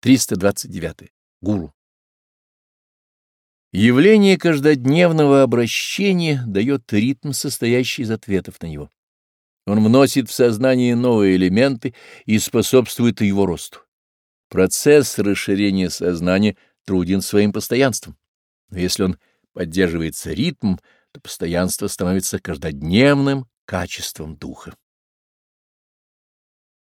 329. Гуру. Явление каждодневного обращения дает ритм, состоящий из ответов на него. Он вносит в сознание новые элементы и способствует его росту. Процесс расширения сознания труден своим постоянством. Но если он поддерживается ритмом, то постоянство становится каждодневным качеством духа.